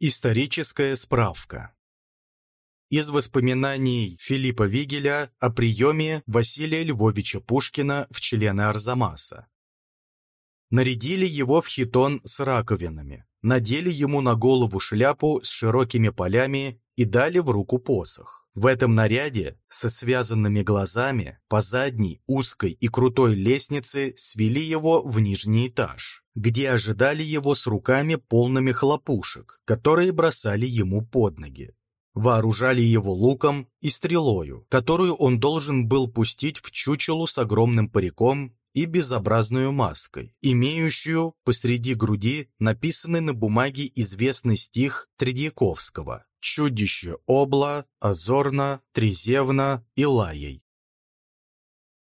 Историческая справка из воспоминаний Филиппа Вигеля о приеме Василия Львовича Пушкина в члены Арзамаса. Нарядили его в хитон с раковинами, надели ему на голову шляпу с широкими полями и дали в руку посох. В этом наряде, со связанными глазами, по задней, узкой и крутой лестнице свели его в нижний этаж, где ожидали его с руками полными хлопушек, которые бросали ему под ноги. Вооружали его луком и стрелою, которую он должен был пустить в чучелу с огромным париком и безобразную маской, имеющую посреди груди написанный на бумаге известный стих Тредьяковского «Чудище обла, озорно, трезевно и лаей».